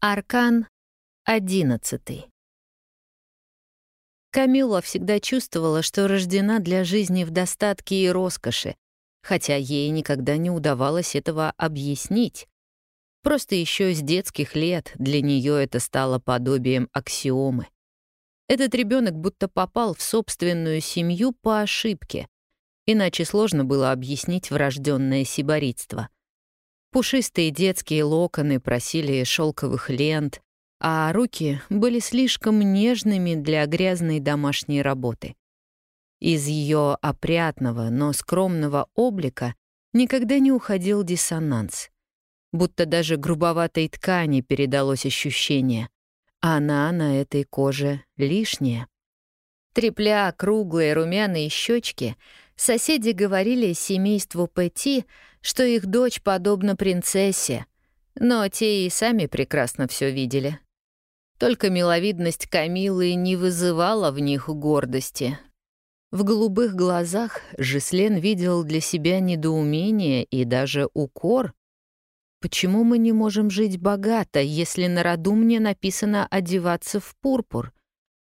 Аркан одиннадцатый. Камила всегда чувствовала, что рождена для жизни в достатке и роскоши, хотя ей никогда не удавалось этого объяснить. Просто еще с детских лет для нее это стало подобием аксиомы. Этот ребенок будто попал в собственную семью по ошибке, иначе сложно было объяснить врожденное сиборитство — Пушистые детские локоны просили шелковых лент, а руки были слишком нежными для грязной домашней работы. Из ее опрятного, но скромного облика никогда не уходил диссонанс. Будто даже грубоватой ткани передалось ощущение. Она на этой коже лишняя. Трепля круглые румяные щечки, соседи говорили семейству Пэти, что их дочь подобна принцессе, но те и сами прекрасно все видели. Только миловидность Камилы не вызывала в них гордости. В голубых глазах Жислен видел для себя недоумение и даже укор. «Почему мы не можем жить богато, если на роду мне написано одеваться в пурпур?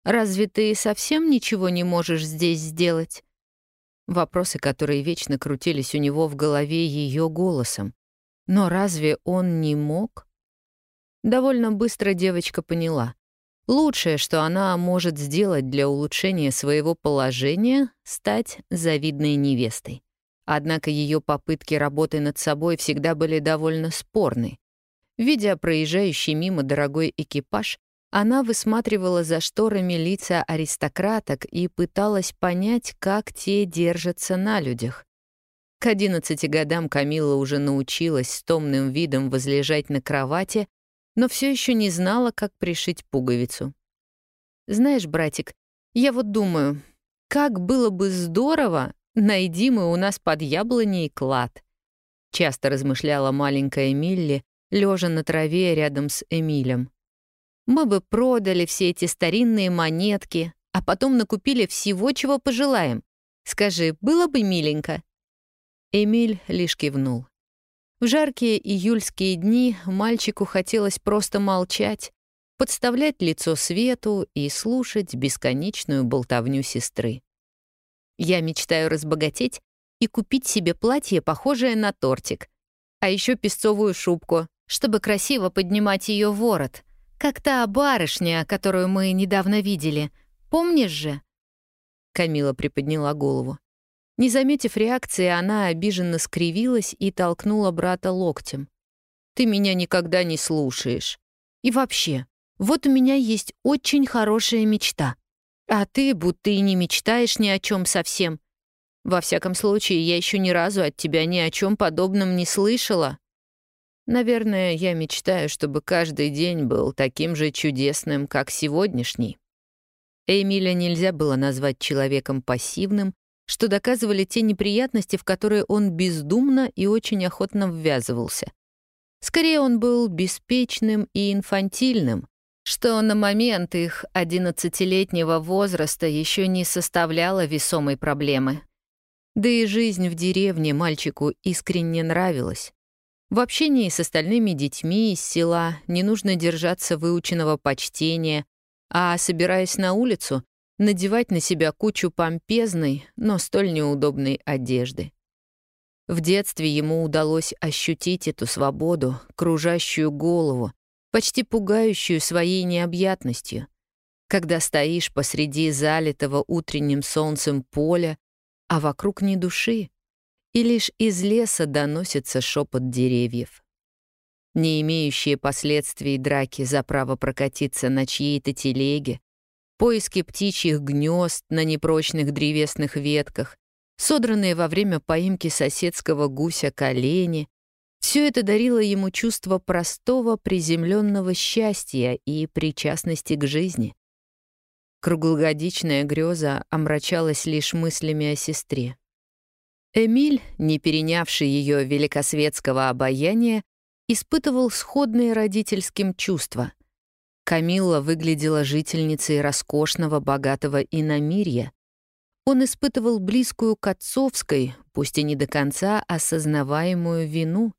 Разве ты совсем ничего не можешь здесь сделать?» Вопросы, которые вечно крутились у него в голове ее голосом. Но разве он не мог? Довольно быстро девочка поняла. Лучшее, что она может сделать для улучшения своего положения — стать завидной невестой. Однако ее попытки работы над собой всегда были довольно спорны. Видя проезжающий мимо дорогой экипаж, она высматривала за шторами лица аристократок и пыталась понять, как те держатся на людях. К 11 годам Камила уже научилась с томным видом возлежать на кровати, но все еще не знала, как пришить пуговицу. «Знаешь, братик, я вот думаю, как было бы здорово, найди мы у нас под яблоней клад», — часто размышляла маленькая Милли, лежа на траве рядом с Эмилем. Мы бы продали все эти старинные монетки, а потом накупили всего, чего пожелаем. Скажи, было бы миленько?» Эмиль лишь кивнул. В жаркие июльские дни мальчику хотелось просто молчать, подставлять лицо свету и слушать бесконечную болтовню сестры. «Я мечтаю разбогатеть и купить себе платье, похожее на тортик, а еще песцовую шубку, чтобы красиво поднимать ее ворот», как та барышня, которую мы недавно видели. Помнишь же?» Камила приподняла голову. Не заметив реакции, она обиженно скривилась и толкнула брата локтем. «Ты меня никогда не слушаешь. И вообще, вот у меня есть очень хорошая мечта. А ты будто и не мечтаешь ни о чем совсем. Во всяком случае, я еще ни разу от тебя ни о чем подобном не слышала». Наверное, я мечтаю, чтобы каждый день был таким же чудесным, как сегодняшний. Эмиля нельзя было назвать человеком пассивным, что доказывали те неприятности, в которые он бездумно и очень охотно ввязывался. Скорее, он был беспечным и инфантильным, что на момент их одиннадцатилетнего возраста еще не составляло весомой проблемы. Да и жизнь в деревне мальчику искренне нравилась. В общении с остальными детьми из села не нужно держаться выученного почтения, а, собираясь на улицу, надевать на себя кучу помпезной, но столь неудобной одежды. В детстве ему удалось ощутить эту свободу, кружащую голову, почти пугающую своей необъятностью. Когда стоишь посреди залитого утренним солнцем поля, а вокруг ни души, и лишь из леса доносится шепот деревьев. Не имеющие последствий драки за право прокатиться на чьей-то телеге, поиски птичьих гнезд на непрочных древесных ветках, содранные во время поимки соседского гуся колени — все это дарило ему чувство простого приземленного счастья и причастности к жизни. Круглогодичная греза омрачалась лишь мыслями о сестре. Эмиль, не перенявший ее великосветского обаяния, испытывал сходные родительским чувства. Камилла выглядела жительницей роскошного, богатого иномирья. Он испытывал близкую к отцовской, пусть и не до конца осознаваемую вину.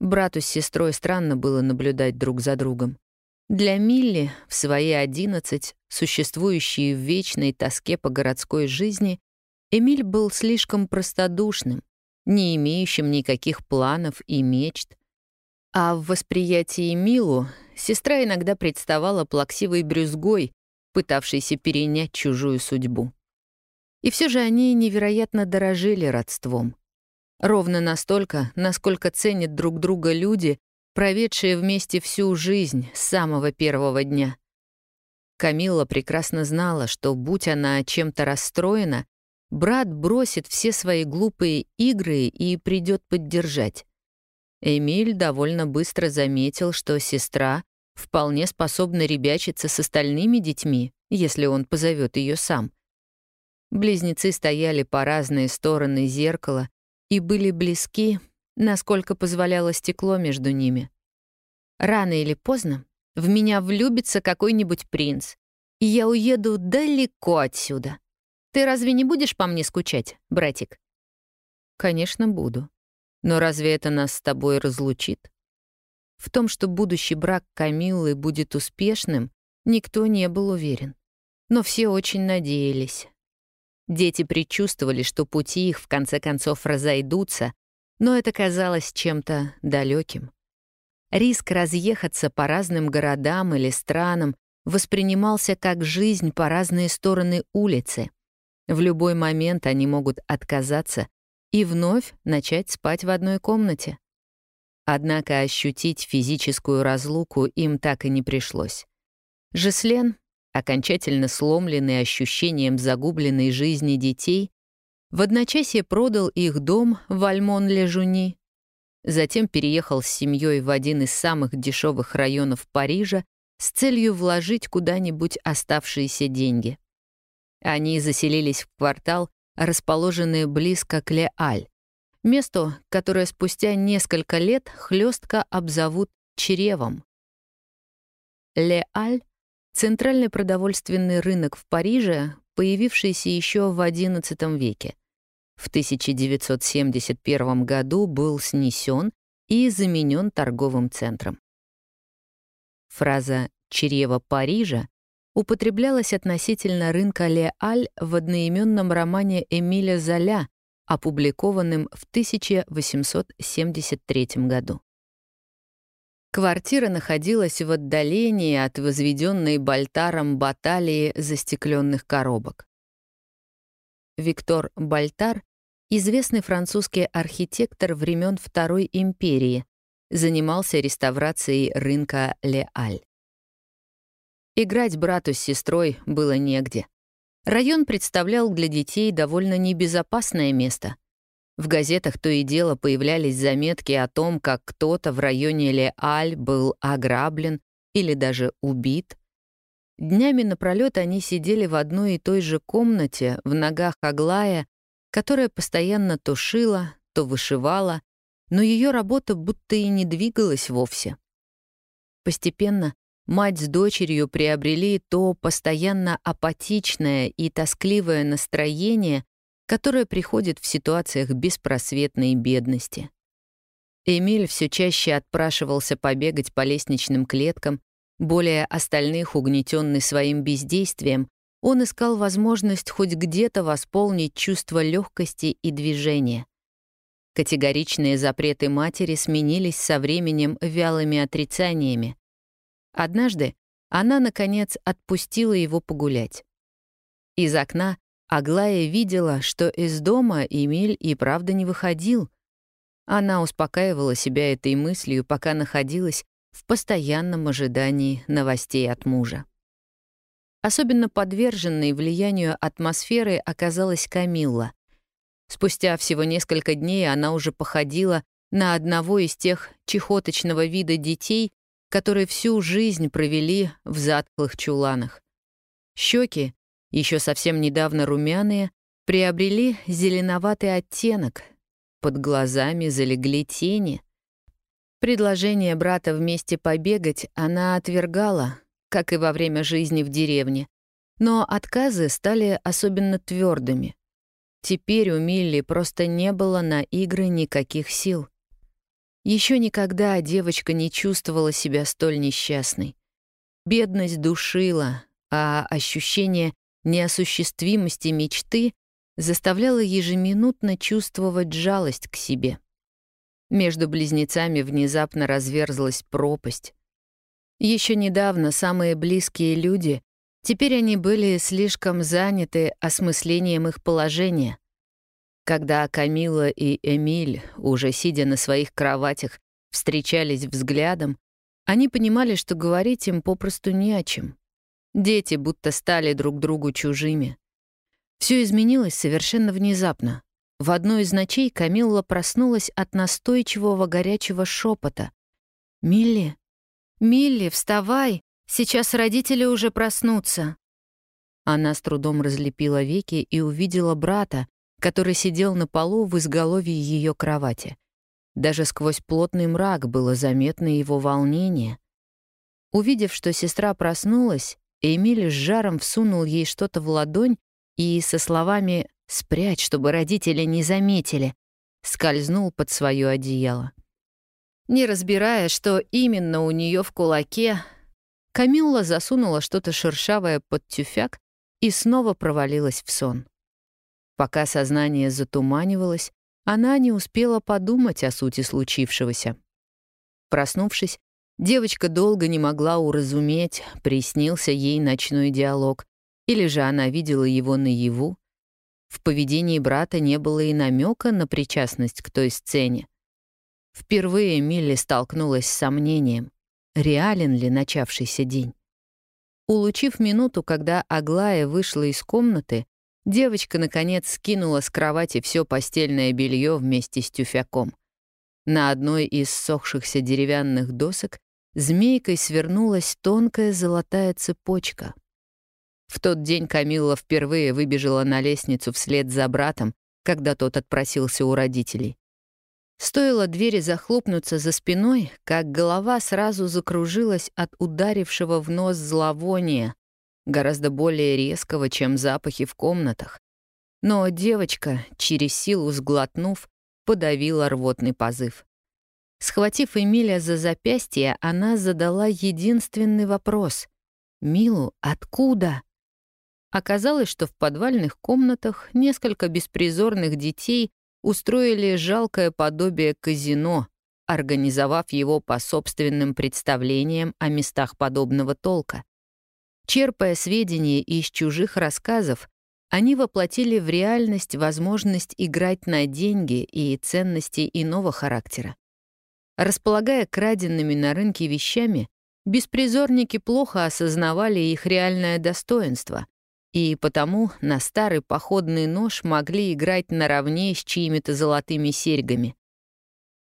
Брату с сестрой странно было наблюдать друг за другом. Для Милли, в свои одиннадцать, существующие в вечной тоске по городской жизни, Эмиль был слишком простодушным, не имеющим никаких планов и мечт. А в восприятии Милу сестра иногда представала плаксивой брюзгой, пытавшейся перенять чужую судьбу. И все же они невероятно дорожили родством. Ровно настолько, насколько ценят друг друга люди, проведшие вместе всю жизнь с самого первого дня. Камилла прекрасно знала, что, будь она чем-то расстроена, брат бросит все свои глупые игры и придет поддержать. Эмиль довольно быстро заметил, что сестра вполне способна ребячиться с остальными детьми, если он позовет ее сам. Близнецы стояли по разные стороны зеркала и были близки, насколько позволяло стекло между ними. Рано или поздно в меня влюбится какой-нибудь принц, и я уеду далеко отсюда. Ты разве не будешь по мне скучать, братик? Конечно, буду. Но разве это нас с тобой разлучит? В том, что будущий брак Камиллы будет успешным, никто не был уверен. Но все очень надеялись. Дети предчувствовали, что пути их в конце концов разойдутся, но это казалось чем-то далеким. Риск разъехаться по разным городам или странам воспринимался как жизнь по разные стороны улицы. В любой момент они могут отказаться и вновь начать спать в одной комнате. Однако ощутить физическую разлуку им так и не пришлось. Жеслен, окончательно сломленный ощущением загубленной жизни детей, в одночасье продал их дом в Альмон-Лежуни, затем переехал с семьей в один из самых дешевых районов Парижа с целью вложить куда-нибудь оставшиеся деньги. Они заселились в квартал, расположенные близко к Ле-Аль, месту, которое спустя несколько лет хлестко обзовут Черевом. Ле-Аль — центральный продовольственный рынок в Париже, появившийся еще в XI веке. В 1971 году был снесен и заменен торговым центром. Фраза «чрево Парижа» употреблялась относительно рынка Ле-Аль в одноименном романе Эмиля Золя, опубликованном в 1873 году. Квартира находилась в отдалении от возведенной Бальтаром баталии застекленных коробок. Виктор Бальтар — известный французский архитектор времен Второй империи, занимался реставрацией рынка Ле-Аль. Играть брату с сестрой было негде. Район представлял для детей довольно небезопасное место. В газетах то и дело появлялись заметки о том, как кто-то в районе Ле-Аль был ограблен или даже убит. Днями напролёт они сидели в одной и той же комнате в ногах Аглая, которая постоянно то шила, то вышивала, но ее работа будто и не двигалась вовсе. Постепенно Мать с дочерью приобрели то постоянно апатичное и тоскливое настроение, которое приходит в ситуациях беспросветной бедности. Эмиль все чаще отпрашивался побегать по лестничным клеткам, более остальных угнетенный своим бездействием, он искал возможность хоть где-то восполнить чувство легкости и движения. Категоричные запреты матери сменились со временем вялыми отрицаниями. Однажды она, наконец, отпустила его погулять. Из окна Аглая видела, что из дома Эмиль и правда не выходил. Она успокаивала себя этой мыслью, пока находилась в постоянном ожидании новостей от мужа. Особенно подверженной влиянию атмосферы оказалась Камилла. Спустя всего несколько дней она уже походила на одного из тех чехоточного вида детей, которые всю жизнь провели в затклых чуланах. Щеки, еще совсем недавно румяные, приобрели зеленоватый оттенок, под глазами залегли тени. Предложение брата вместе побегать она отвергала, как и во время жизни в деревне, но отказы стали особенно твердыми. Теперь у Милли просто не было на игры никаких сил. Еще никогда девочка не чувствовала себя столь несчастной. Бедность душила, а ощущение неосуществимости мечты заставляло ежеминутно чувствовать жалость к себе. Между близнецами внезапно разверзлась пропасть. Еще недавно самые близкие люди, теперь они были слишком заняты осмыслением их положения. Когда Камила и Эмиль, уже сидя на своих кроватях, встречались взглядом, они понимали, что говорить им попросту не о чем. Дети будто стали друг другу чужими. Все изменилось совершенно внезапно. В одной из ночей Камилла проснулась от настойчивого горячего шепота. «Милли! Милли, вставай! Сейчас родители уже проснутся!» Она с трудом разлепила веки и увидела брата, который сидел на полу в изголовье ее кровати. Даже сквозь плотный мрак было заметно его волнение. Увидев, что сестра проснулась, Эмиль с жаром всунул ей что-то в ладонь и со словами «спрячь, чтобы родители не заметили», скользнул под свое одеяло. Не разбирая, что именно у нее в кулаке, Камилла засунула что-то шершавое под тюфяк и снова провалилась в сон. Пока сознание затуманивалось, она не успела подумать о сути случившегося. Проснувшись, девочка долго не могла уразуметь, приснился ей ночной диалог, или же она видела его наяву. В поведении брата не было и намека на причастность к той сцене. Впервые Милли столкнулась с сомнением, реален ли начавшийся день. Улучив минуту, когда Аглая вышла из комнаты, девочка, наконец, скинула с кровати все постельное белье вместе с тюфяком. На одной из сохшихся деревянных досок змейкой свернулась тонкая золотая цепочка. В тот день Камилла впервые выбежала на лестницу вслед за братом, когда тот отпросился у родителей. Стоило двери захлопнуться за спиной, как голова сразу закружилась от ударившего в нос зловония, гораздо более резкого, чем запахи в комнатах. Но девочка, через силу сглотнув, подавила рвотный позыв. Схватив Эмиля за запястье, она задала единственный вопрос. «Милу, откуда?» Оказалось, что в подвальных комнатах несколько беспризорных детей устроили жалкое подобие казино, организовав его по собственным представлениям о местах подобного толка. Черпая сведения из чужих рассказов, они воплотили в реальность возможность играть на деньги и ценности иного характера. Располагая краденными на рынке вещами, беспризорники плохо осознавали их реальное достоинство, и потому на старый походный нож могли играть наравне с чьими-то золотыми серьгами.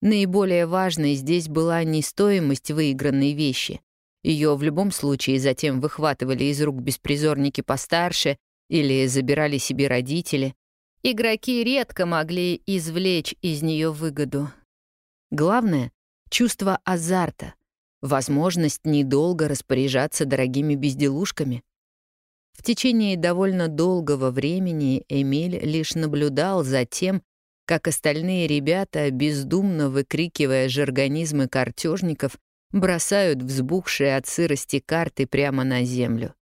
Наиболее важной здесь была не стоимость выигранной вещи, ее в любом случае затем выхватывали из рук беспризорники постарше или забирали себе родители. Игроки редко могли извлечь из нее выгоду. Главное — чувство азарта, возможность недолго распоряжаться дорогими безделушками. В течение довольно долгого времени Эмиль лишь наблюдал за тем, как остальные ребята, бездумно выкрикивая жаргонизмы картежников, бросают взбухшие от сырости карты прямо на землю.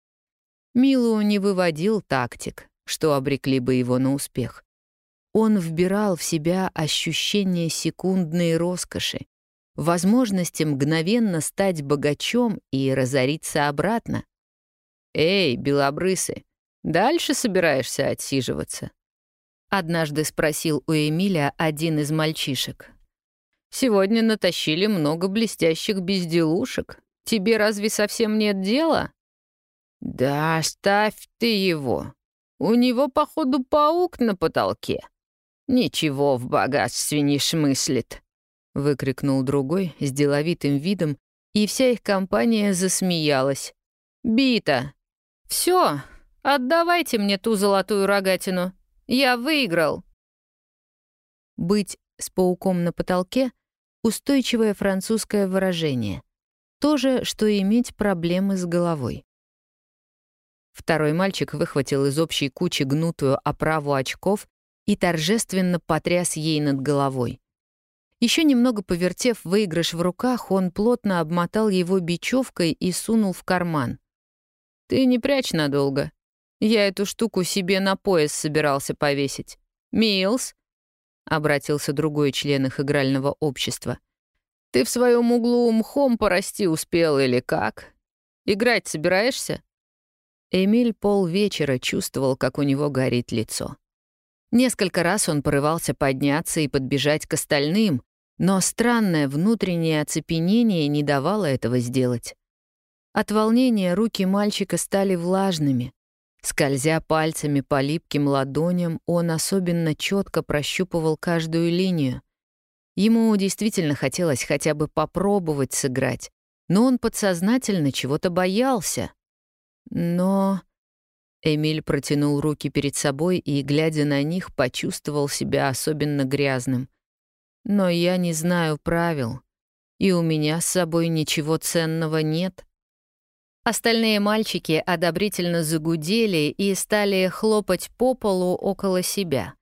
Милу не выводил тактик, что обрекли бы его на успех. Он вбирал в себя ощущение секундной роскоши, возможности мгновенно стать богачом и разориться обратно. «Эй, белобрысы, дальше собираешься отсиживаться?» Однажды спросил у Эмиля один из мальчишек. Сегодня натащили много блестящих безделушек. Тебе разве совсем нет дела?» «Да оставь ты его. У него, походу, паук на потолке. Ничего в богатстве не шмыслит», — выкрикнул другой с деловитым видом, и вся их компания засмеялась. «Бита! Все, отдавайте мне ту золотую рогатину. Я выиграл!» Быть с пауком на потолке — устойчивое французское выражение. То же, что иметь проблемы с головой. Второй мальчик выхватил из общей кучи гнутую оправу очков и торжественно потряс ей над головой. Еще немного повертев выигрыш в руках, он плотно обмотал его бечевкой и сунул в карман. «Ты не прячь надолго. Я эту штуку себе на пояс собирался повесить. Милс», — обратился другой член их игрального общества, «ты в своем углу мхом порасти успел или как? Играть собираешься?» Эмиль полвечера чувствовал, как у него горит лицо. Несколько раз он порывался подняться и подбежать к остальным, но странное внутреннее оцепенение не давало этого сделать. От волнения руки мальчика стали влажными. Скользя пальцами по липким ладоням, он особенно четко прощупывал каждую линию. Ему действительно хотелось хотя бы попробовать сыграть, но он подсознательно чего-то боялся. Но... Эмиль протянул руки перед собой и, глядя на них, почувствовал себя особенно грязным. Но я не знаю правил, и у меня с собой ничего ценного нет. Остальные мальчики одобрительно загудели и стали хлопать по полу около себя.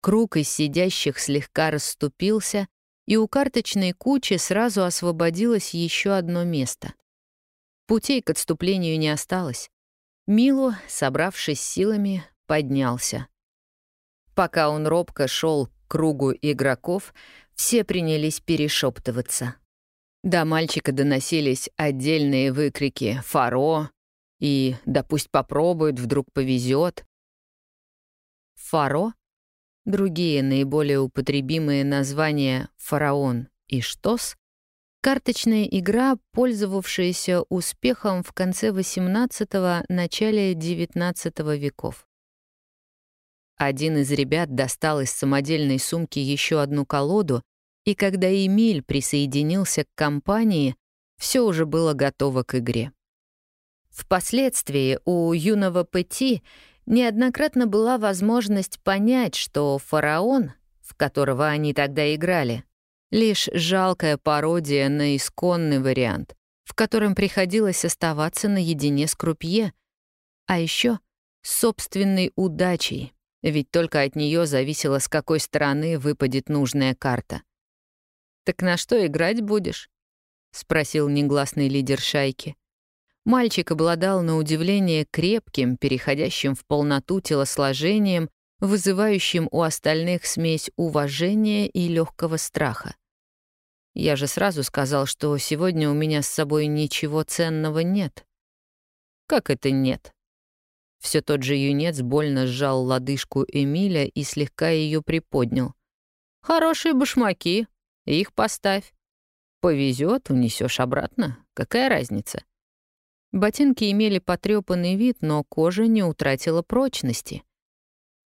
Круг из сидящих слегка расступился, и у карточной кучи сразу освободилось еще одно место. Путей к отступлению не осталось. Милу, собравшись силами, поднялся. Пока он робко шел к кругу игроков, все принялись перешептываться. До мальчика доносились отдельные выкрики «Фаро» и «Да пусть попробует, вдруг повезет». «Фаро» — другие наиболее употребимые названия «Фараон» и «Штос» Карточная игра, пользовавшаяся успехом в конце XVIII — начале XIX веков. Один из ребят достал из самодельной сумки еще одну колоду, и когда Эмиль присоединился к компании, все уже было готово к игре. Впоследствии у юного Пэти неоднократно была возможность понять, что фараон, в которого они тогда играли, Лишь жалкая пародия на исконный вариант, в котором приходилось оставаться наедине с крупье, а еще собственной удачей, ведь только от нее зависело, с какой стороны выпадет нужная карта. «Так на что играть будешь?» — спросил негласный лидер шайки. Мальчик обладал на удивление крепким, переходящим в полноту телосложением, вызывающим у остальных смесь уважения и легкого страха. Я же сразу сказал, что сегодня у меня с собой ничего ценного нет. Как это нет? Все тот же юнец больно сжал лодыжку Эмиля и слегка ее приподнял. Хорошие башмаки, их поставь. Повезет, унесешь обратно. Какая разница? Ботинки имели потрепанный вид, но кожа не утратила прочности.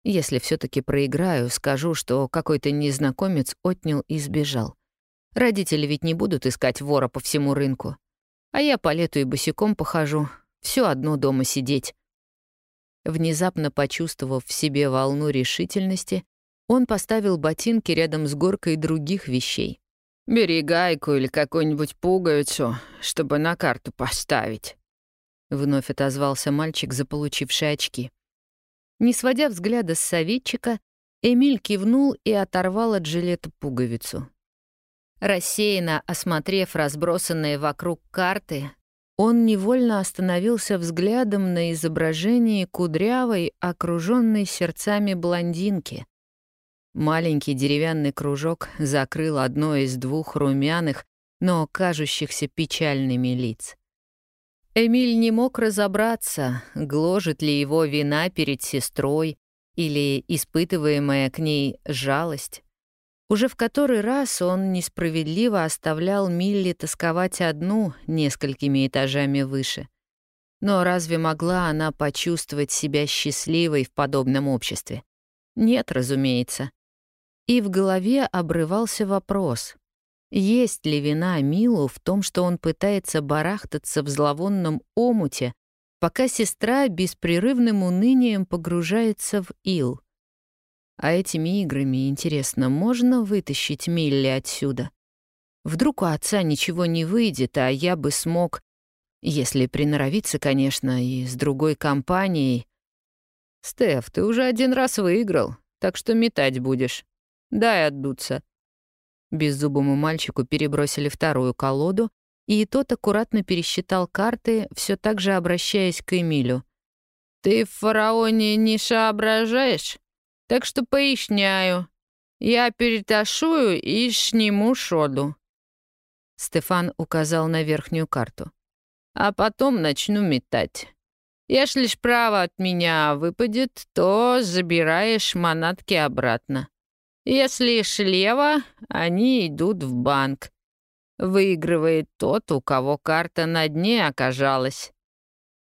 Если все таки проиграю, скажу, что какой-то незнакомец отнял и сбежал. Родители ведь не будут искать вора по всему рынку. А я по лету и босиком похожу. Все одно дома сидеть. Внезапно почувствовав в себе волну решительности, он поставил ботинки рядом с горкой других вещей. «Бери гайку или какую-нибудь пуговицу, чтобы на карту поставить», — вновь отозвался мальчик, заполучивший очки. Не сводя взгляда с советчика, Эмиль кивнул и оторвал от жилета пуговицу. Рассеянно осмотрев разбросанные вокруг карты, он невольно остановился взглядом на изображении кудрявой, окруженной сердцами блондинки. Маленький деревянный кружок закрыл одно из двух румяных, но кажущихся печальными лиц. Эмиль не мог разобраться, гложет ли его вина перед сестрой или испытываемая к ней жалость. Уже в который раз он несправедливо оставлял Милли тосковать одну несколькими этажами выше. Но разве могла она почувствовать себя счастливой в подобном обществе? Нет, разумеется. И в голове обрывался вопрос. Есть ли вина Милу в том, что он пытается барахтаться в зловонном омуте, пока сестра беспрерывным унынием погружается в ил? А этими играми, интересно, можно вытащить Милли отсюда? Вдруг у отца ничего не выйдет, а я бы смог, если приноровиться, конечно, и с другой компанией. «Стеф, ты уже один раз выиграл, так что метать будешь. Дай отдуться». Беззубому мальчику перебросили вторую колоду, и тот аккуратно пересчитал карты, все так же обращаясь к Эмилю. «Ты в фараоне не соображаешь? Так что поясняю. Я переташую и сниму шоду». Стефан указал на верхнюю карту. «А потом начну метать. Если справа от меня выпадет, то забираешь манатки обратно. Если слева, они идут в банк. Выигрывает тот, у кого карта на дне оказалась.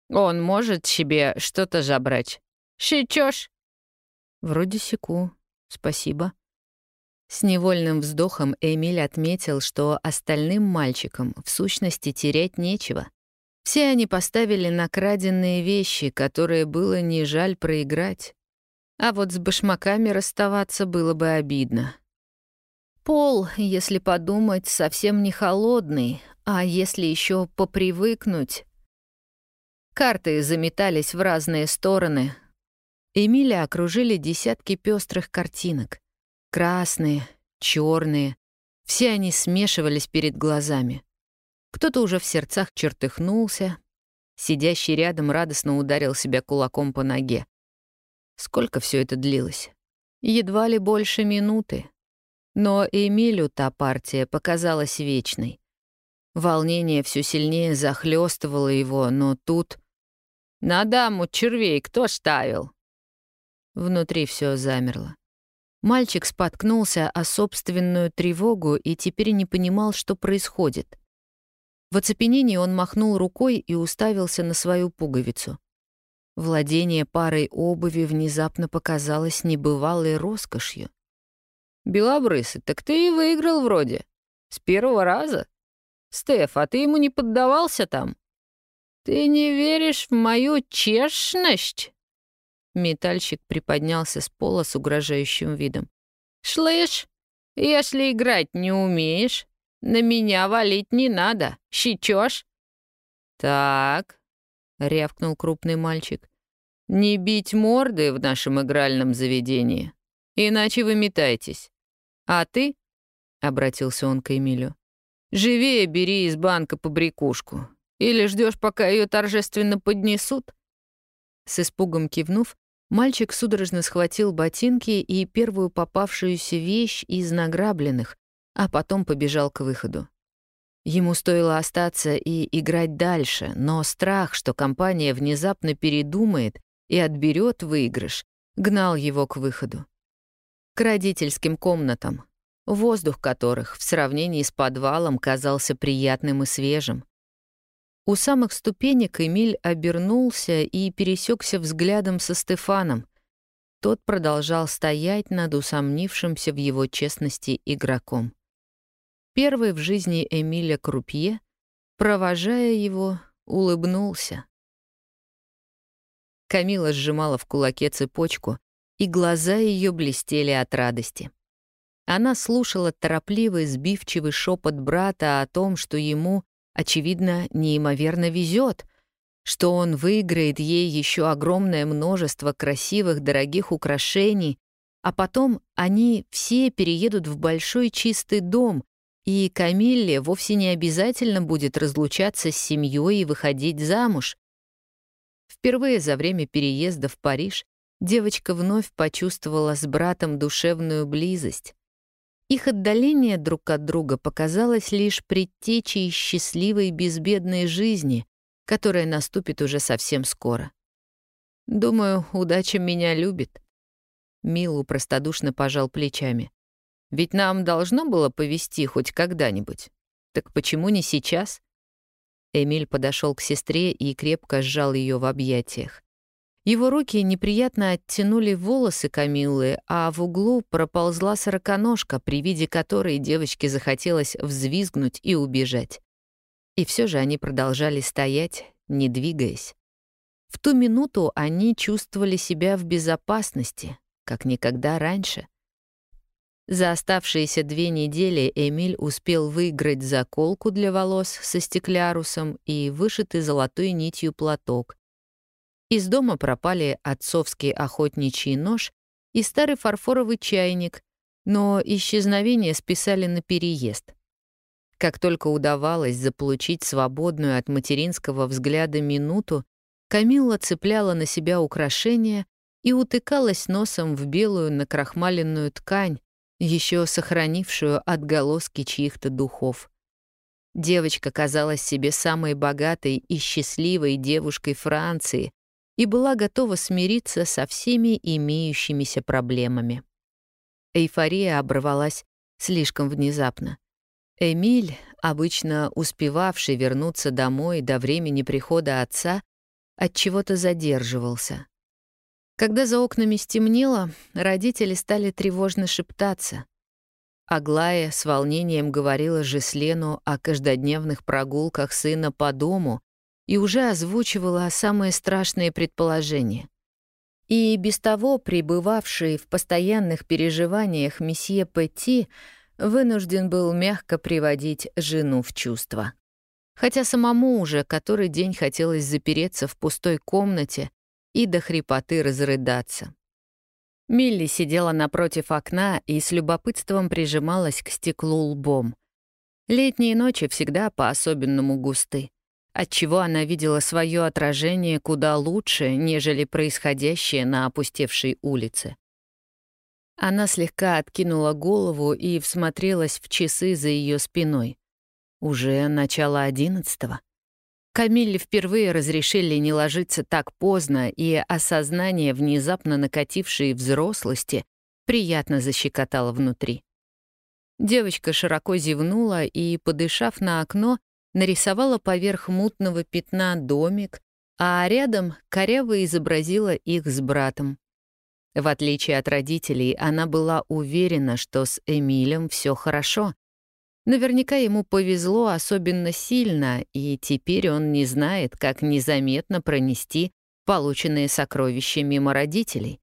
Он может себе что-то забрать. Шичёшь? Вроде секу. Спасибо. С невольным вздохом Эмиль отметил, что остальным мальчикам в сущности терять нечего. Все они поставили на краденные вещи, которые было не жаль проиграть. А вот с башмаками расставаться было бы обидно. Пол, если подумать, совсем не холодный, а если еще попривыкнуть... Карты заметались в разные стороны. Эмиля окружили десятки пестрых картинок. Красные, черные. Все они смешивались перед глазами. Кто-то уже в сердцах чертыхнулся. Сидящий рядом радостно ударил себя кулаком по ноге. Сколько все это длилось? Едва ли больше минуты. Но Эмилю та партия показалась вечной. Волнение все сильнее захлестывало его, но тут... «На даму червей кто ставил?» Внутри все замерло. Мальчик споткнулся о собственную тревогу и теперь не понимал, что происходит. В оцепенении он махнул рукой и уставился на свою пуговицу. Владение парой обуви внезапно показалось небывалой роскошью. «Белобрысый, так ты и выиграл вроде. С первого раза. Стеф, а ты ему не поддавался там? Ты не веришь в мою честность?» Метальщик приподнялся с пола с угрожающим видом. «Слышь, если играть не умеешь, на меня валить не надо. Щечёшь?» «Так», — рявкнул крупный мальчик. «Не бить морды в нашем игральном заведении, иначе вы метаетесь. А ты?» — обратился он к Эмилю. «Живее бери из банка побрякушку. Или ждешь, пока ее торжественно поднесут?» С испугом кивнув, мальчик судорожно схватил ботинки и первую попавшуюся вещь из награбленных, а потом побежал к выходу. Ему стоило остаться и играть дальше, но страх, что компания внезапно передумает и отберет выигрыш, гнал его к выходу. К родительским комнатам, воздух которых в сравнении с подвалом казался приятным и свежим. У самых ступенек Эмиль обернулся и пересекся взглядом со Стефаном. Тот продолжал стоять над усомнившимся в его честности игроком. Первый в жизни Эмиля Крупье, провожая его, улыбнулся. Камила сжимала в кулаке цепочку, и глаза ее блестели от радости. Она слушала торопливый, сбивчивый шепот брата о том, что ему, очевидно, неимоверно везет, что он выиграет ей еще огромное множество красивых, дорогих украшений, а потом они все переедут в большой чистый дом, и Камилле вовсе не обязательно будет разлучаться с семьей и выходить замуж. Впервые за время переезда в Париж девочка вновь почувствовала с братом душевную близость. Их отдаление друг от друга показалось лишь предтечей счастливой безбедной жизни, которая наступит уже совсем скоро. «Думаю, удача меня любит». Милу простодушно пожал плечами. Ведь нам должно было повести хоть когда-нибудь. Так почему не сейчас? Эмиль подошел к сестре и крепко сжал ее в объятиях. Его руки неприятно оттянули волосы Камиллы, а в углу проползла сороконожка, при виде которой девочке захотелось взвизгнуть и убежать. И все же они продолжали стоять, не двигаясь. В ту минуту они чувствовали себя в безопасности, как никогда раньше. За оставшиеся две недели Эмиль успел выиграть заколку для волос со стеклярусом и вышитый золотой нитью платок. Из дома пропали отцовский охотничий нож и старый фарфоровый чайник, но исчезновение списали на переезд. Как только удавалось заполучить свободную от материнского взгляда минуту, Камилла цепляла на себя украшения и утыкалась носом в белую накрахмаленную ткань, еще сохранившую отголоски чьих-то духов. Девочка казалась себе самой богатой и счастливой девушкой Франции и была готова смириться со всеми имеющимися проблемами. Эйфория оборвалась слишком внезапно. Эмиль, обычно успевавший вернуться домой до времени прихода отца, от чего-то задерживался. Когда за окнами стемнело, родители стали тревожно шептаться. Аглая с волнением говорила Жеслену о каждодневных прогулках сына по дому и уже озвучивала самые страшные предположения. И без того пребывавший в постоянных переживаниях месье Петти вынужден был мягко приводить жену в чувство. Хотя самому уже который день хотелось запереться в пустой комнате и до хрипоты разрыдаться. Милли сидела напротив окна и с любопытством прижималась к стеклу лбом. Летние ночи всегда по-особенному густы, отчего она видела свое отражение куда лучше, нежели происходящее на опустевшей улице. Она слегка откинула голову и всмотрелась в часы за ее спиной. Уже начало одиннадцатого. Камилле впервые разрешили не ложиться так поздно, и осознание внезапно накатившей взрослости приятно защекотало внутри. Девочка широко зевнула и, подышав на окно, нарисовала поверх мутного пятна домик, а рядом коряво изобразила их с братом. В отличие от родителей, она была уверена, что с Эмилем все хорошо, Наверняка ему повезло особенно сильно, и теперь он не знает, как незаметно пронести полученные сокровища мимо родителей.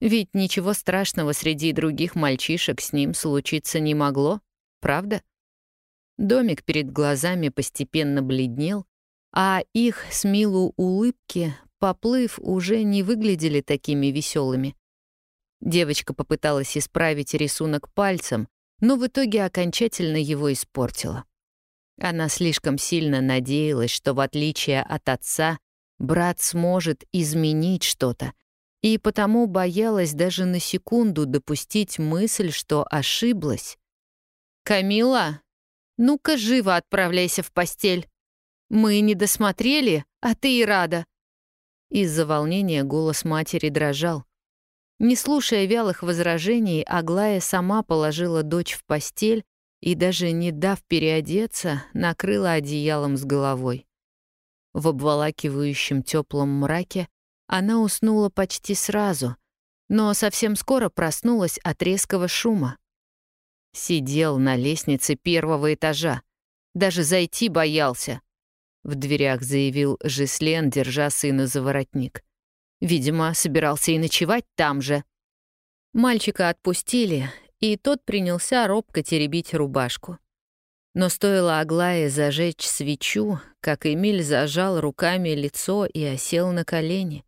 Ведь ничего страшного среди других мальчишек с ним случиться не могло, правда? Домик перед глазами постепенно бледнел, а их с Милу улыбки, поплыв, уже не выглядели такими веселыми. Девочка попыталась исправить рисунок пальцем, но в итоге окончательно его испортила. Она слишком сильно надеялась, что в отличие от отца, брат сможет изменить что-то, и потому боялась даже на секунду допустить мысль, что ошиблась. «Камила, ну-ка живо отправляйся в постель. Мы не досмотрели, а ты и рада». Из-за волнения голос матери дрожал. Не слушая вялых возражений, Аглая сама положила дочь в постель и, даже не дав переодеться, накрыла одеялом с головой. В обволакивающем теплом мраке она уснула почти сразу, но совсем скоро проснулась от резкого шума. Сидел на лестнице первого этажа. Даже зайти боялся. В дверях заявил Жислен, держа сына за воротник. Видимо, собирался и ночевать там же. Мальчика отпустили, и тот принялся робко теребить рубашку. Но стоило Аглае зажечь свечу, как Эмиль зажал руками лицо и осел на колени.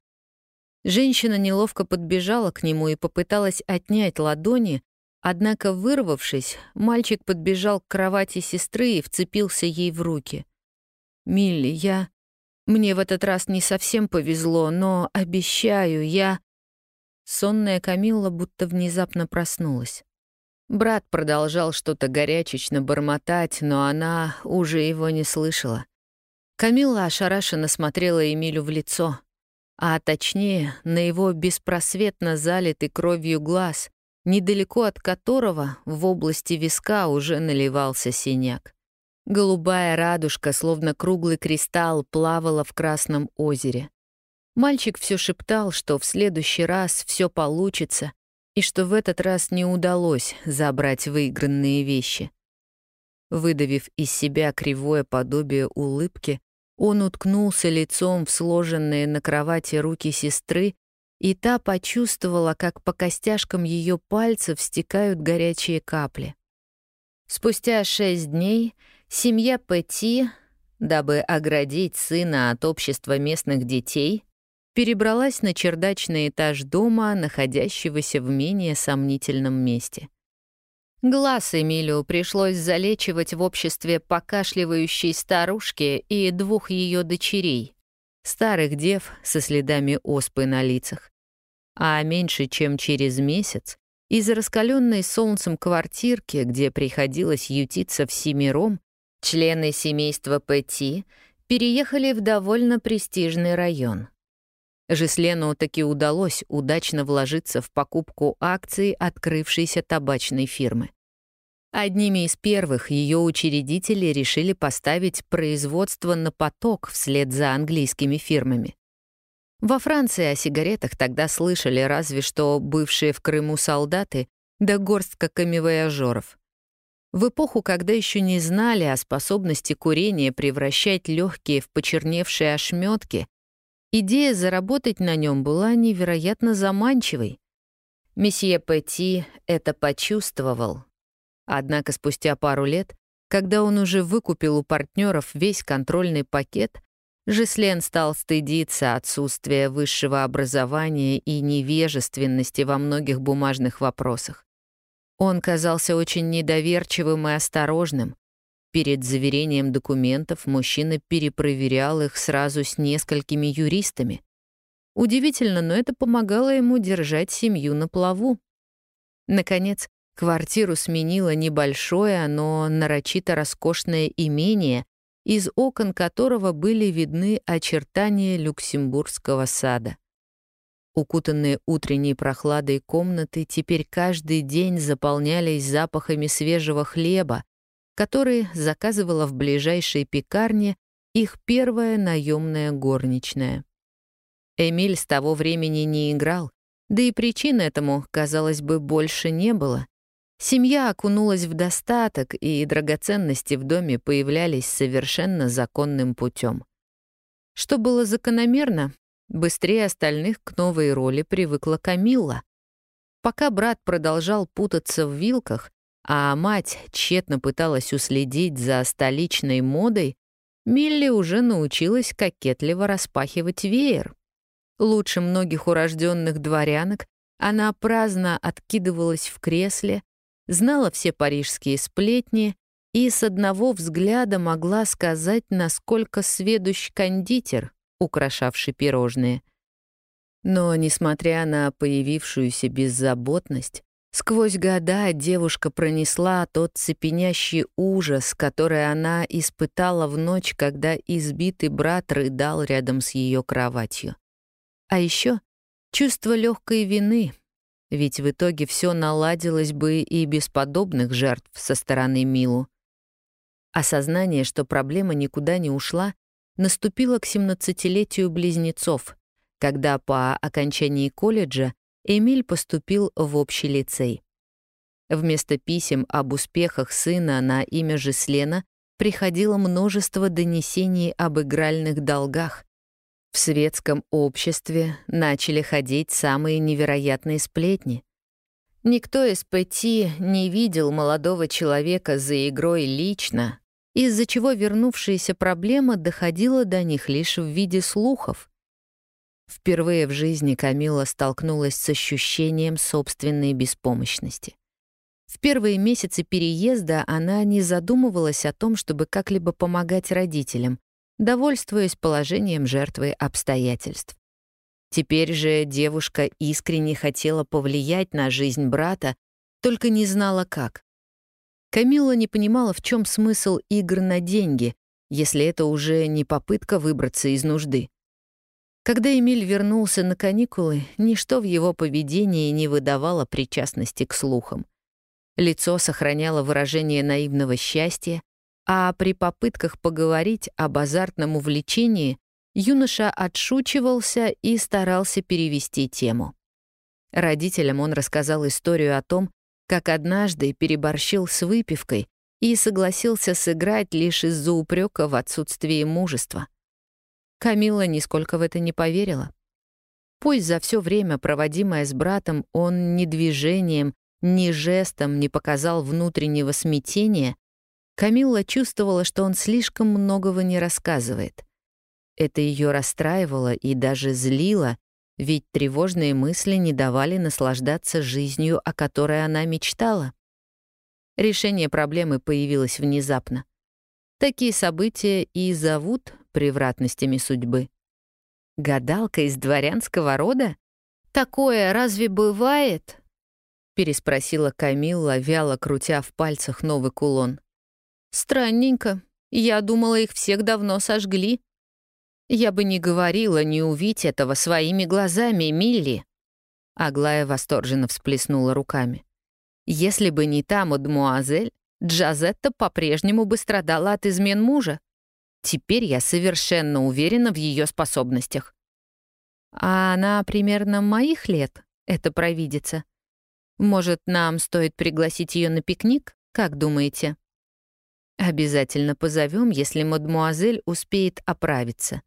Женщина неловко подбежала к нему и попыталась отнять ладони, однако, вырвавшись, мальчик подбежал к кровати сестры и вцепился ей в руки. «Милли, я...» Мне в этот раз не совсем повезло, но обещаю, я...» Сонная Камилла будто внезапно проснулась. Брат продолжал что-то горячечно бормотать, но она уже его не слышала. Камилла ошарашенно смотрела Эмилю в лицо, а точнее на его беспросветно залитый кровью глаз, недалеко от которого в области виска уже наливался синяк. Голубая радужка, словно круглый кристалл, плавала в красном озере. Мальчик все шептал, что в следующий раз все получится, и что в этот раз не удалось забрать выигранные вещи. Выдавив из себя кривое подобие улыбки, он уткнулся лицом в сложенные на кровати руки сестры, и та почувствовала, как по костяшкам ее пальцев стекают горячие капли. Спустя шесть дней Семья Пэти, дабы оградить сына от общества местных детей, перебралась на чердачный этаж дома, находящегося в менее сомнительном месте. Глаз Эмилию пришлось залечивать в обществе покашливающей старушки и двух ее дочерей, старых дев со следами оспы на лицах. А меньше чем через месяц из раскаленной солнцем квартирки, где приходилось ютиться всемиром, члены семейства Пэти переехали в довольно престижный район. Жеслену таки удалось удачно вложиться в покупку акций открывшейся табачной фирмы. Одними из первых ее учредители решили поставить производство на поток вслед за английскими фирмами. Во Франции о сигаретах тогда слышали разве что бывшие в Крыму солдаты да горстка камевояжеров. В эпоху, когда еще не знали о способности курения превращать легкие в почерневшие ошметки, Идея заработать на нем была невероятно заманчивой. Месье Петти это почувствовал. Однако спустя пару лет, когда он уже выкупил у партнеров весь контрольный пакет, Жислен стал стыдиться отсутствия высшего образования и невежественности во многих бумажных вопросах. Он казался очень недоверчивым и осторожным, Перед заверением документов мужчина перепроверял их сразу с несколькими юристами. Удивительно, но это помогало ему держать семью на плаву. Наконец, квартиру сменило небольшое, но нарочито роскошное имение, из окон которого были видны очертания Люксембургского сада. Укутанные утренней прохладой комнаты теперь каждый день заполнялись запахами свежего хлеба, которые заказывала в ближайшей пекарне их первая наемная горничная. Эмиль с того времени не играл, да и причин этому, казалось бы, больше не было. Семья окунулась в достаток, и драгоценности в доме появлялись совершенно законным путем. Что было закономерно, быстрее остальных к новой роли привыкла Камилла. Пока брат продолжал путаться в вилках, а мать тщетно пыталась уследить за столичной модой, Милли уже научилась кокетливо распахивать веер. Лучше многих урожденных дворянок она праздно откидывалась в кресле, знала все парижские сплетни и с одного взгляда могла сказать, насколько сведущ кондитер, украшавший пирожные. Но, несмотря на появившуюся беззаботность, Сквозь года девушка пронесла тот цепенящий ужас, который она испытала в ночь, когда избитый брат рыдал рядом с ее кроватью. А еще чувство легкой вины, ведь в итоге все наладилось бы и без подобных жертв со стороны Милу. Осознание, что проблема никуда не ушла, наступило к 17-летию близнецов, когда по окончании колледжа Эмиль поступил в общий лицей. Вместо писем об успехах сына на имя Жеслена приходило множество донесений об игральных долгах. В светском обществе начали ходить самые невероятные сплетни. Никто из Пэти не видел молодого человека за игрой лично, из-за чего вернувшаяся проблема доходила до них лишь в виде слухов. Впервые в жизни Камила столкнулась с ощущением собственной беспомощности. В первые месяцы переезда она не задумывалась о том, чтобы как-либо помогать родителям, довольствуясь положением жертвы обстоятельств. Теперь же девушка искренне хотела повлиять на жизнь брата, только не знала как. Камила не понимала, в чем смысл игр на деньги, если это уже не попытка выбраться из нужды. Когда Эмиль вернулся на каникулы, ничто в его поведении не выдавало причастности к слухам. Лицо сохраняло выражение наивного счастья, а при попытках поговорить об азартном увлечении юноша отшучивался и старался перевести тему. Родителям он рассказал историю о том, как однажды переборщил с выпивкой и согласился сыграть лишь из-за упрека в отсутствии мужества — Камила нисколько в это не поверила. Пусть за все время, проводимое с братом, он ни движением, ни жестом не показал внутреннего смятения, Камилла чувствовала, что он слишком многого не рассказывает. Это ее расстраивало и даже злило, ведь тревожные мысли не давали наслаждаться жизнью, о которой она мечтала. решение проблемы появилось внезапно. Такие события и зовут превратностями судьбы. Гадалка из дворянского рода? Такое разве бывает? Переспросила Камилла, вяло крутя в пальцах новый кулон. Странненько. Я думала, их всех давно сожгли. Я бы не говорила, не увидеть этого своими глазами, Милли. Аглая восторженно всплеснула руками. Если бы не та мадмуазель, Джазетта по-прежнему бы страдала от измен мужа. Теперь я совершенно уверена в ее способностях. А она примерно моих лет, эта провидица. Может, нам стоит пригласить ее на пикник? Как думаете? Обязательно позовем, если мадмуазель успеет оправиться.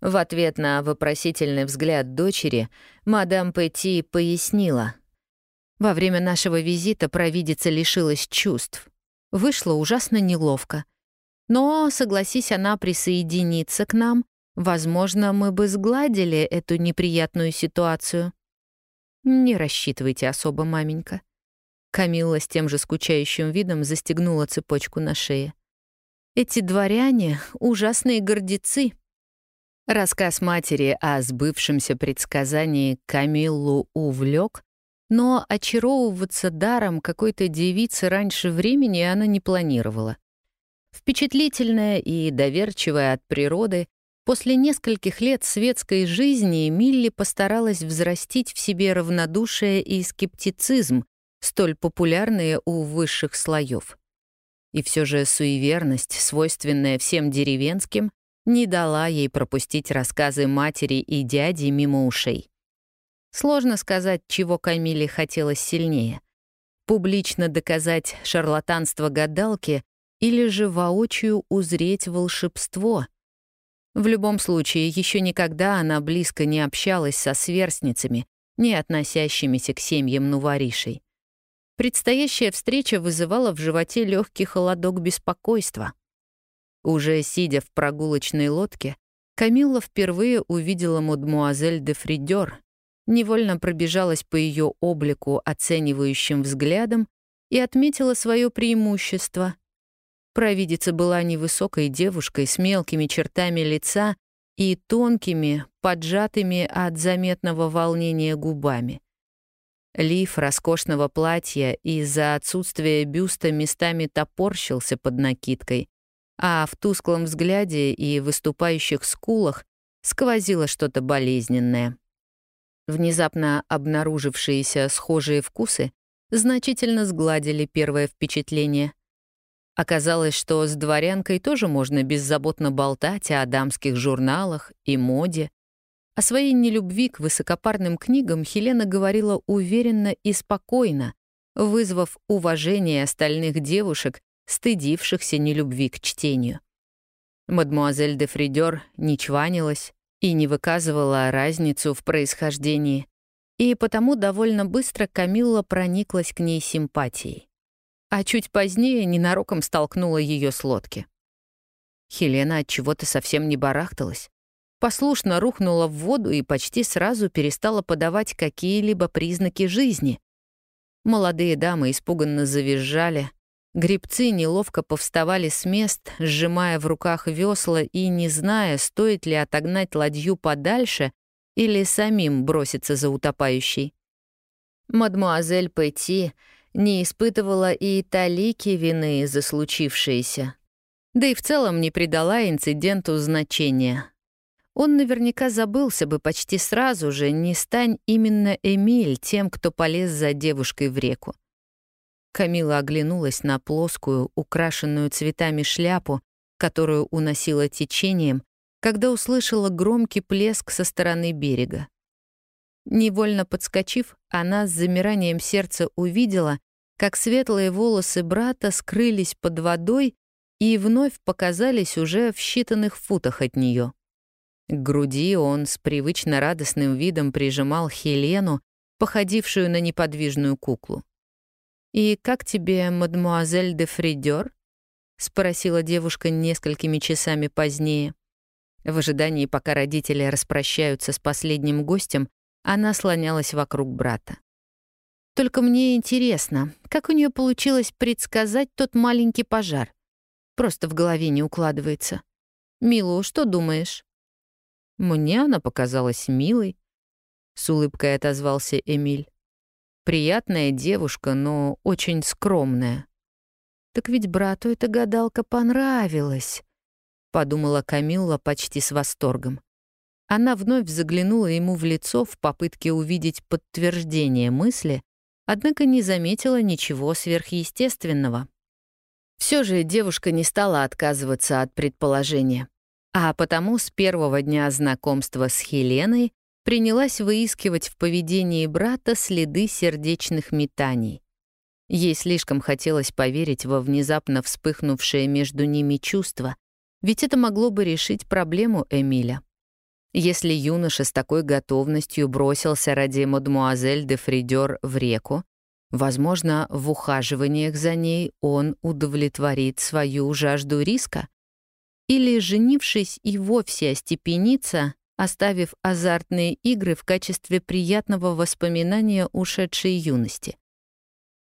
В ответ на вопросительный взгляд дочери мадам Петти пояснила. Во время нашего визита провидица лишилась чувств. Вышло ужасно неловко — но, согласись она присоединиться к нам, возможно, мы бы сгладили эту неприятную ситуацию. Не рассчитывайте особо, маменька. Камилла с тем же скучающим видом застегнула цепочку на шее. Эти дворяне — ужасные гордецы. Рассказ матери о сбывшемся предсказании Камиллу увлек, но очаровываться даром какой-то девицы раньше времени она не планировала. Впечатлительная и доверчивая от природы, после нескольких лет светской жизни Милли постаралась взрастить в себе равнодушие и скептицизм, столь популярные у высших слоев. И все же суеверность, свойственная всем деревенским, не дала ей пропустить рассказы матери и дяди мимо ушей. Сложно сказать, чего Камиле хотелось сильнее. Публично доказать шарлатанство гадалки или же воочию узреть волшебство. В любом случае, еще никогда она близко не общалась со сверстницами, не относящимися к семьям нуворишей. Предстоящая встреча вызывала в животе легкий холодок беспокойства. Уже сидя в прогулочной лодке, Камилла впервые увидела мадмуазель де Фридер, невольно пробежалась по ее облику оценивающим взглядом и отметила свое преимущество — Провидица была невысокой девушкой с мелкими чертами лица и тонкими, поджатыми от заметного волнения губами. Лиф роскошного платья из-за отсутствия бюста местами топорщился под накидкой, а в тусклом взгляде и выступающих скулах сквозило что-то болезненное. Внезапно обнаружившиеся схожие вкусы значительно сгладили первое впечатление — Оказалось, что с дворянкой тоже можно беззаботно болтать о дамских журналах и моде. О своей нелюбви к высокопарным книгам Хелена говорила уверенно и спокойно, вызвав уважение остальных девушек, стыдившихся нелюбви к чтению. Мадмуазель де Фридер не чванилась и не выказывала разницу в происхождении, и потому довольно быстро Камилла прониклась к ней симпатией а чуть позднее ненароком столкнула ее с лодки. Хелена от чего-то совсем не барахталась. Послушно рухнула в воду и почти сразу перестала подавать какие-либо признаки жизни. Молодые дамы испуганно завизжали. Грибцы неловко повставали с мест, сжимая в руках весла и не зная, стоит ли отогнать ладью подальше или самим броситься за утопающей. Мадмуазель Пэти не испытывала и талики вины за случившееся. Да и в целом не придала инциденту значения. Он наверняка забылся бы почти сразу же, не стань именно Эмиль тем, кто полез за девушкой в реку. Камила оглянулась на плоскую, украшенную цветами шляпу, которую уносила течением, когда услышала громкий плеск со стороны берега. Невольно подскочив, она с замиранием сердца увидела, как светлые волосы брата скрылись под водой и вновь показались уже в считанных футах от нее. К груди он с привычно радостным видом прижимал Хелену, походившую на неподвижную куклу. «И как тебе, мадмуазель де Фридер?» — спросила девушка несколькими часами позднее. В ожидании, пока родители распрощаются с последним гостем, она слонялась вокруг брата. Только мне интересно, как у нее получилось предсказать тот маленький пожар? Просто в голове не укладывается. Милу, что думаешь? Мне она показалась милой. С улыбкой отозвался Эмиль. Приятная девушка, но очень скромная. Так ведь брату эта гадалка понравилась, подумала Камилла почти с восторгом. Она вновь заглянула ему в лицо в попытке увидеть подтверждение мысли, однако не заметила ничего сверхъестественного. Все же девушка не стала отказываться от предположения, а потому с первого дня знакомства с Хеленой принялась выискивать в поведении брата следы сердечных метаний. Ей слишком хотелось поверить во внезапно вспыхнувшее между ними чувство, ведь это могло бы решить проблему Эмиля. Если юноша с такой готовностью бросился ради мадмуазель де Фридер в реку, возможно, в ухаживаниях за ней он удовлетворит свою жажду риска. Или, женившись и вовсе остепенится, оставив азартные игры в качестве приятного воспоминания ушедшей юности.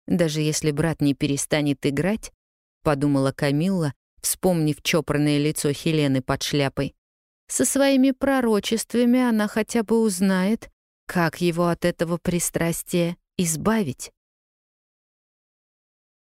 «Даже если брат не перестанет играть», — подумала Камилла, вспомнив чопорное лицо Хелены под шляпой, со своими пророчествами она хотя бы узнает, как его от этого пристрастия избавить.